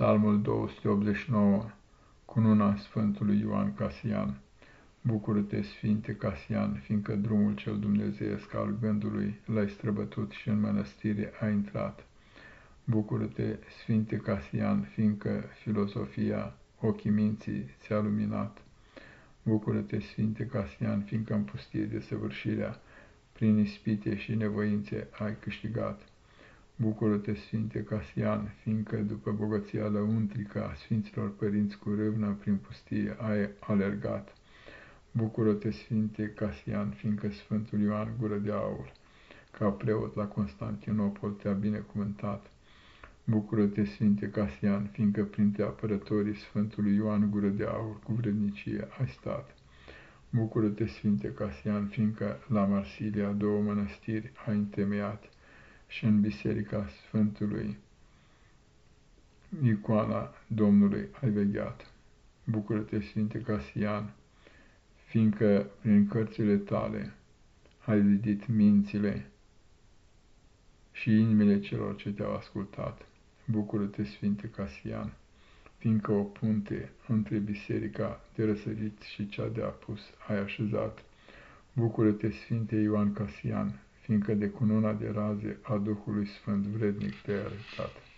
Psalmul 289, cununa Sfântului Ioan Casian. Bucură-te, Sfinte Casian, fiindcă drumul cel dumnezeiesc al gândului l-ai străbătut și în mănăstire ai intrat. Bucură-te, Sfinte Casian, fiindcă filosofia ochii minții ți-a luminat. Bucură-te, Sfinte Casian, fiindcă în pustie de săvârșirea, prin ispite și nevoințe ai câștigat. Bucură-te, Sfinte Casian, fiindcă după bogăția lăuntrică a Sfinților Părinți cu râvnă prin pustie ai alergat. Bucură-te, Sfinte Casian, fiindcă Sfântul Ioan Gură de Aur, ca preot la Constantinopol, te-a binecuvântat. Bucură-te, Sfinte Casian, fiindcă printre apărătorii Sfântului Ioan Gură de Aur cu vrednicie ai stat. Bucură-te, Sfinte Casian, fiindcă la Marsilia două mănăstiri ai întemeiat și în Biserica Sfântului icoana Domnului ai vegheat. Bucură-te, Sfinte Casian, fiindcă prin cărțile tale ai zidit mințile și inimile celor ce te-au ascultat. Bucură-te, Sfinte Casian, fiindcă o punte între biserica de răsărit și cea de apus ai așezat. Bucură-te, Sfinte Ioan Casian, fiindcă de cununa de raze a Duhului Sfânt vrednic te-ai arătat.